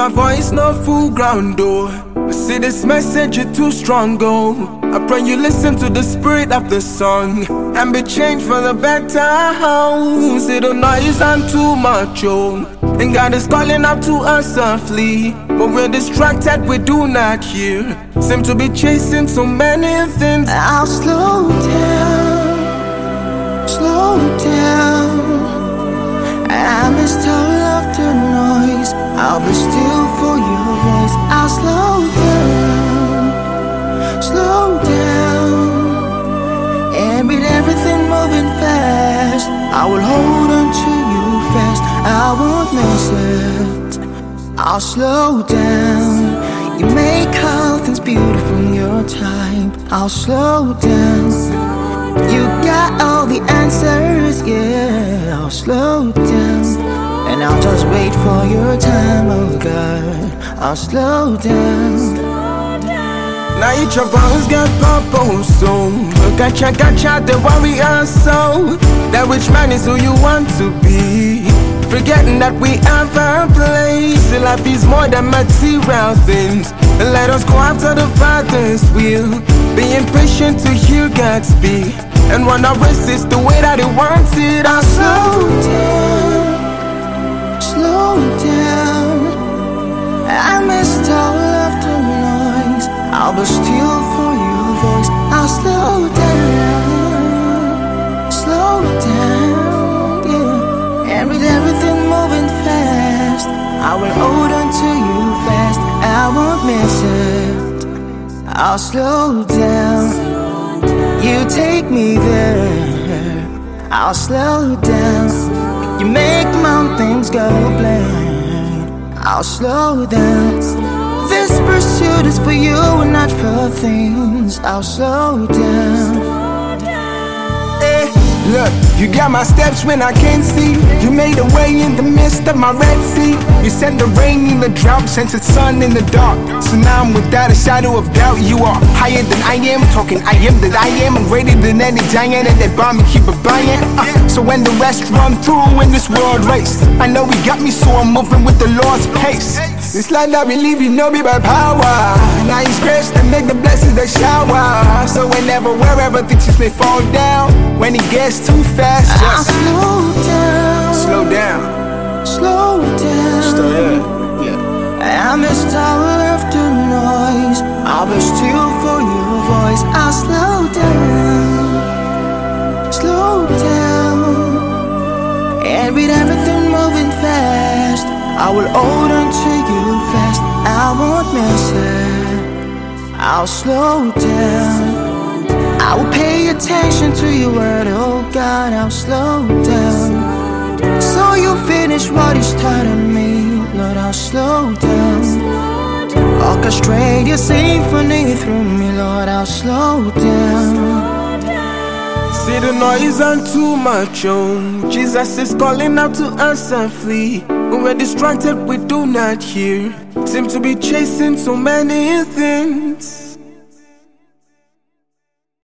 my voice no full ground though. I see this message is too strong, go. I pray you listen to the spirit of the song and be changed for the better. See the noise and too much, oh. And God is calling out to us softly, but we're distracted, we do not hear. Seem to be chasing so many things. I'll slow down, slow down. I missed all of the noise. I'll be still I will hold on to you fast. I won't miss it. I'll slow down. You make all things beautiful in your time. I'll slow down. You got all the answers, yeah. I'll slow down. And I'll just wait for your time, oh God. I'll slow down. Now each of us got purpose, so Gotcha, gotcha, the warrior soul. That which man is who you want to be. Forgetting that we have a place. Life is more than material things. Let us go after the Father's will. Being patient to hear God speak And when I resist the way that He wants it I slow down Slow down. I missed noise I'll be still for your voice. I'll slow down Slow down, yeah. And with everything moving fast I will hold on to you fast. I won't miss it. I'll slow down. You take me there. I'll slow down. You make mountains go blind I'll slow down This pursuit is for you and not for things I'll slow down Look, you got my steps when I can't see. You made a way in the midst of my Red Sea. You sent the rain in the drought, sent the sun in the dark. So now I'm without a shadow of doubt. You are higher than I am, talking I am that I am. I'm greater than any giant, and that bomb me keep it buying. Uh, so when the rest run through in this world race, I know he got me, so I'm moving with the Lord's pace. This land I believe you know me by power. Now His grace to make the blessings that shower. So whenever, wherever the chips may fall down, when it gets too fast, just I'll slow down. slow down. Slow down. Slow down. Yeah. I missed all of the noise. I'll be still for your voice. I'll slow down. Slow down. And with everything moving fast, I will hold on to you fast. I won't miss it. I'll slow down. I will pay attention to your word, oh God. I'll slow down. So you finish what you started me, Lord. I'll slow down. Orchestrate your symphony through me, Lord. I'll slow down. See the noise and too much, oh. Jesus is calling out to us and flee. When we're distracted, we do not hear. Seem to be chasing so many things.